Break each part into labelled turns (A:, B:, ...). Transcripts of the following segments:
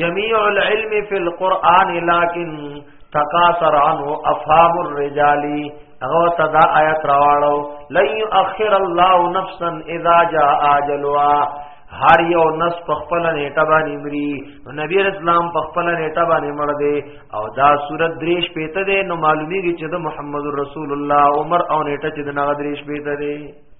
A: جميع العلم في القرآن لكن تقاصر عنه افهام الرجال هغه تدا آیت راوړو لن اخر الله نفسا اذا جاء اجلها هر یو نس په خپل نیټه باندې مري نبی اسلام په خپل نیټه باندې مړ دی او دا صورت دریش پیته دی نو معلومیږي چې د محمد رسول الله عمر او نیټه چې د نغدریش پیته دی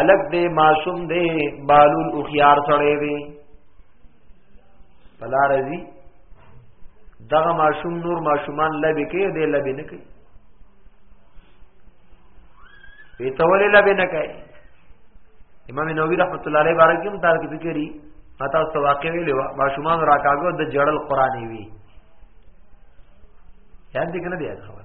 A: الګ دې معصوم دې بالون او خيار سره دې پلا رضی دغه معصوم نور معصومان لبي کې دې لبي نه کوي په تول لبي نه کوي امام نووي رحمت الله علیه بارک هم تار کې ذکرې متا سو واقع ویلې وا معصومان راکاګو د جړل قرآني وی یاد دې کنه دی خبر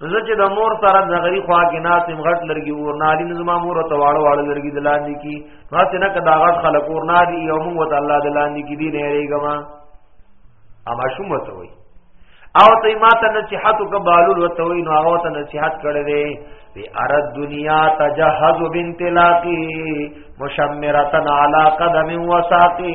A: زه چې د مور سره د غری خوا کې ناسم غټ لرګي ور نالي نظما مور ته واړو واړو لرګي د لاندې کی ناسې نه کدا غټ خلک ور نالي یو موږ ته الله د لاندې کی دی نه ریګما اما شوم ته وای او ته ما ته نصيحت وکبالول وته وای نو هغه ته نصيحت کړې دی وی ارد دنیا تجهز بنت لاقی مشمرتن علی قدم وساقی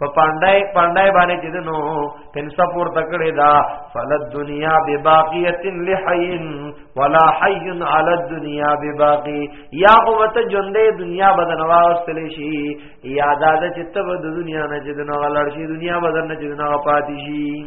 A: په پاندای پاندای باندې چې دنو پنسا پور تکړه دا فل دنیا بباقیت لحین ولا حی علی الدنیا بباقی یا قوت ژوندې دنیا بدن واستل شي یا دا چې تب د دنیا نه چې دنو غلړ شي دنیا بدن نه چې دنو پاتې شي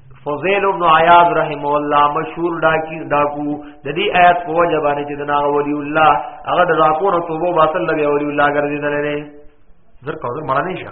A: فضیل ابن عیاض رحم الله مشهور ډاکی ډاکو د دې آیات په وجه باندې چې دنا ولی الله هغه د ډاکو نو توبه باطل لګي ولی الله ګرځیدل نه زر کوم مړه نه شه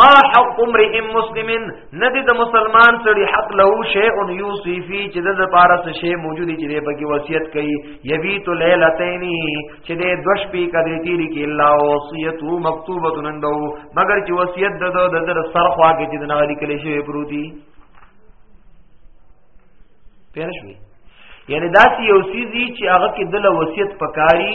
A: ما حق امرئ مسلم ندی د مسلمان سړي حق له شی او یوسی فی چې د لپاره څه شی موجود چې په کې وصیت کوي یبی تو لیلتین چې د دوش پی کدی تیری کې الله وصیت مکتوبه نندو مگر چې وصیت د د در سر خوا کې چې د نغلی کلی شی پروتي پیر شوی یعنی داسې یو سیزی چې هغه کې د وصیت پکاري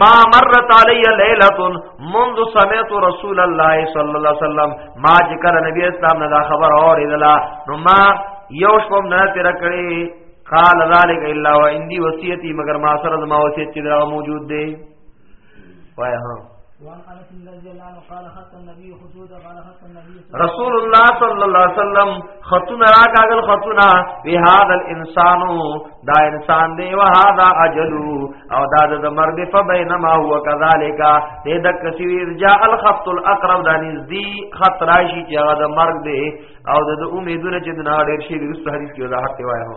A: ما مرت علی لیلۃ منذ سمعت رسول الله صلی الله علیه وسلم ما ذکر نبی اسلام نه دا خبر اوریدلا نو ما یو شپم نه تیر کړی قال ذلک الا وعندي وصیتی مگر ما سره ما وصیت چې دا موجود دی وای ها رسول الله صلی الله علیه وسلم خطون را کاغل خطونا وی هاذا الانسان دا انسان دی و هاذا اجل او دا د مرګ په بینما هو کذالک دې د کثیر جاء الخط الاقرب د نزدی خط راشي چې هغه د مرګ دی او د امیدونه چې د نړۍ شي د حدیث کې وضاحت وایو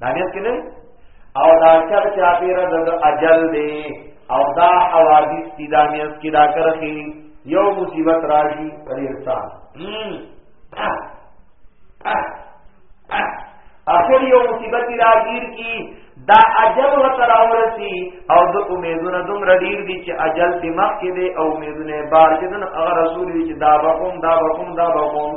A: دا نیت کې نه او دا چر چا پیر د اجل دی او دا حوادث دي دا نیت کې دا کرخي یو مصیبت راځي پر انسان اخر یو مصیبت راګیر کی دا اجل و تراورسی او د امیدونه دوم ردیر دي چې اجل په مخ کې دي او امیدونه بار کې دن اگر رسول دي چې دا وقوم دا وقوم دا
B: وقوم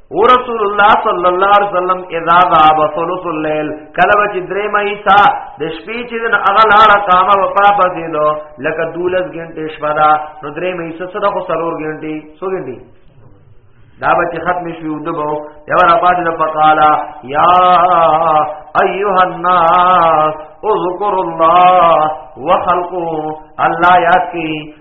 B: ورسول الله
A: صلی الله علیه وسلم
B: اذا
A: غاب ثلث الليل کله چې درې مې تا د شپې چې د هغه لاړه قام او پاپ دینو لکه دولس غنټې شپه دا نو درې مې څه څه خو سرور غنټې سو غنټې دا به چې ختم شي ودبو یو را پاتې د فقالا یا ایها الناس اذکر الله وخلقو الله یاد کی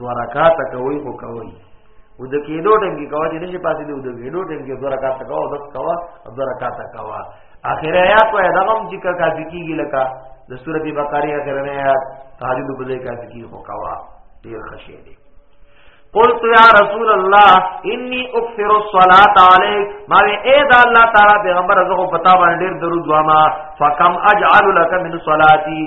A: دوه رکعات کوي خو کوي او د کېدو ټیم کې کوي چې نشي پاتې دی او د کېدو ټیم کې دوه رکعات کوي بس کوي دوه رکعات کوي اخر آیات وای دا هم چې کا کیږي لکه د سورته بقره اخر نه آیات تهجد په ځای کې کی خو کوي ډیر خشې دی قلت یا رسول الله انی اکثر الصلاۃ علیک ما اے دا الله تعالی پیغمبر زه پتا باندې ډیر درود واما فکم اجعل لك من صلاتی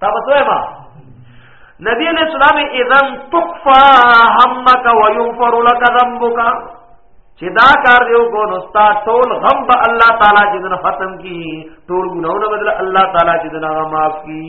A: تا بتوې ما نبی علیہ السلام اذن تخفا همک ويغفر لك ذنبك چې دا کار دیو کو نو ستا ټول غم به الله تعالی چې دنه ختم کی ټول ګناونه بدل الله تعالی چې دنه معاف کی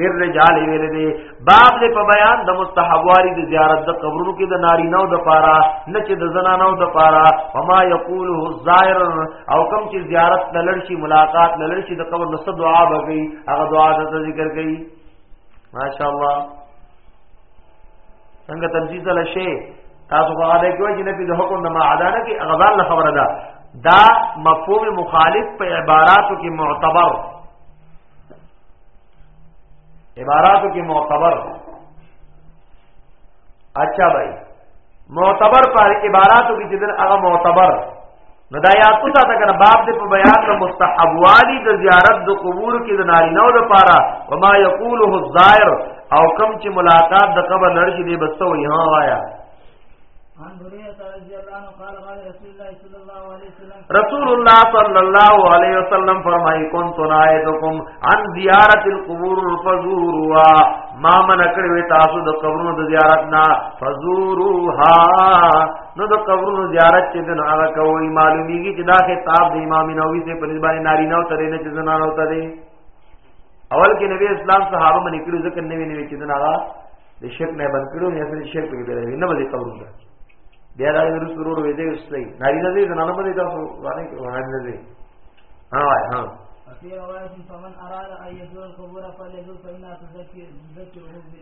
A: للرجال ویل دي باب دې په بیان د مستحبواری د زیارت د قبرونو کې د نارینه او د پارا نه چې د زنانه او د پارا وما یقوله الظاهر او کم چې زیارت لړ شي ملاقات لړ شي د قبر نو دعا بږي هغه دعا د ذکر کوي ماشاء الله څنګه تنظیم دل شي تاسو په اړه کې وایي چې نبی د حکم نه ما ادا نه کې اغزال خبره ده دا مفهوم مخالف په عباراتو کې معتبر عباراتو کې معتبر اچھا بھائی معتبر پر عباراتو کې جدن هغه معتبر نو دا یاد اوسه تا کنه باب دې په بیان د مستحب والی د زیارت د قبور کې د نارینه او د پاره و ما یقوله الظاهر او کم چې ملاقات د قبر لړ کې دې بسو یې ها وایا
B: رسول الله
A: صلی الله علیه وسلم فرمایي كنت نائدکم عن زیارت القبور فزوروا ما من کړو تاسو د قبرونو د زیارت نه فزوروها نو د قبرونو زیارت چې دن هغه کوي معلومیږي چې دا خطاب د امام نووي ته په نسبت نارینه او ترینه چې زنانه وته دي اول کې نبی اسلام صحابه منې کړو ځکه نوې نوې چې دن هغه د شرک نه بند کړو نه اصل شرک کې پیدا نه ولې قبول ده بیا دا ورس ورور وې دې وسلې ناری نه دې نه نه باندې تاسو باندې
B: کې وړاند نه دې ها وای ها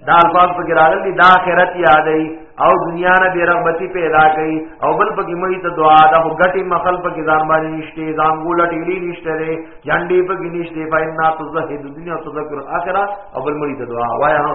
A: دا الفاظ په ګرالل دي دا آخرت یادې او دنیا نه بے رغبتی پیدا کړي او بل په کې مې ته دعا دا غټي مخل په کې ځان باندې نشته ځان ګول ټیلی نشته لري جنډي په کې نشته فإنا تزهد دنیا تذکر اخرت او بل مې ته دعا وای ها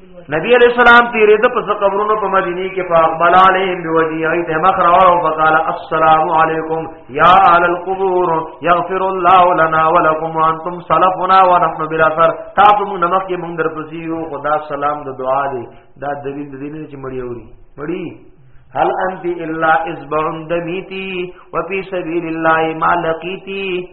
A: نبی علیہ السلام تیرې د پس قبرونو په مدینه کې په اقبال علیهم بوجیه ته مخ راو او فقال السلام علیکم یا اهل القبور یغفر الله لنا ولکم وانتم سلفنا ونحن بالاثر تاسو موږ نمک کې موږ درپسیو خدا سلام د دعا دی دا دلیل د دین چې مړی اوري مړی هل انت الا اصبع دمیتی وفي سبيل الله ما لقيتي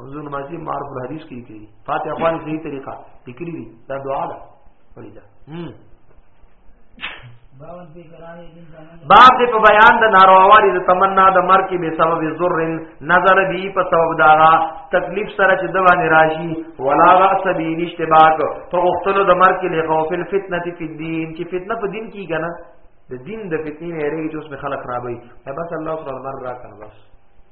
A: حضور نمازی معرف الحدیث کی کی فاتح افغان صحیح طریقہ لکلی دی دا دعا دا ولی دا باب دې په بیان د ناروالي د تمنا د مر کې به سبب زرن نظر بي په سبب دا تکلیف سره چې د باندې راشي ولا راس بي نشته باک په وختونو د مر کې له خوف الفتنه فی الدین چې فتنه په دین کې کنه د دین د فتنې نه لري چې اوس خلک خرابوي بس الله سبحانه و تعالی راکنه بس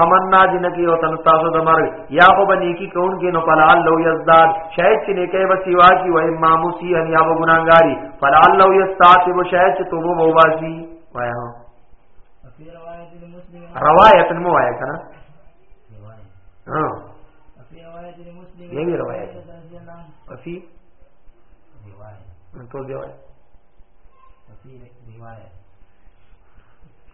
A: تمنا دې نه کیو تن تاسو د مرګ یا خو بنی کی کون کې نو فلا لو یزداد شاید چې نیکه به سیوا کی وای ما موسی ان یا ګناګاری فلا لو یستاتب شاید چې توبه ووازی وای هو روایت مو وای کنه ها یوی روایت وفي روايه ټول دی وای وفي روايه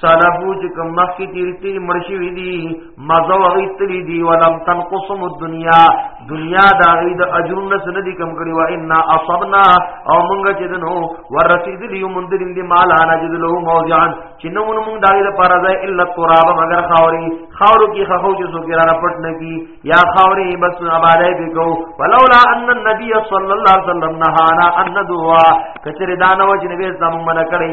A: سلفو چې کوم مخکې تیرتی مرشي وی دي مزه وغیتلی دي ولم تنقصم الدنيا دنیا دا غید اجرون سن دي کم کړي وا ان اصبنا او مونږ چې دنو ورسید دي مونږ دین دي مال انا جد له موضعان چې نو مونږ دا غید پر ځای الا تراب مگر خاوري خاورو کې خو چې سو ګرا پټ نه کی یا خاوري بس آبادای به کو ولولا ان النبي صلی الله علیه وسلم نهانا ان دعا کچره دانو چې نبی زموږ منع کړی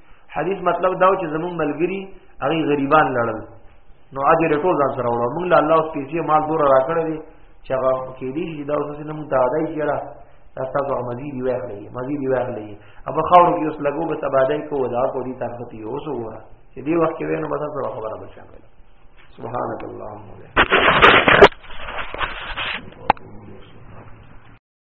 A: حدیث مطلب دا چې زمون ملګری هغه غریبان لړل نو اجر ټول ځان سره وړو موږ له الله اوس پیسې مال دور راکړې دي چې هغه کې دي چې دا اوس نه موږ ته ادای کیرا تاسو هغه مزید یو اخلي مزید یو اخلي اب خاور کې اوس لګو به تبادای کو ودا کو دي تاسو ته اوس وره چې دی وخت کې نو بس سره خبره بچا سبحانك اللهم وبحمدك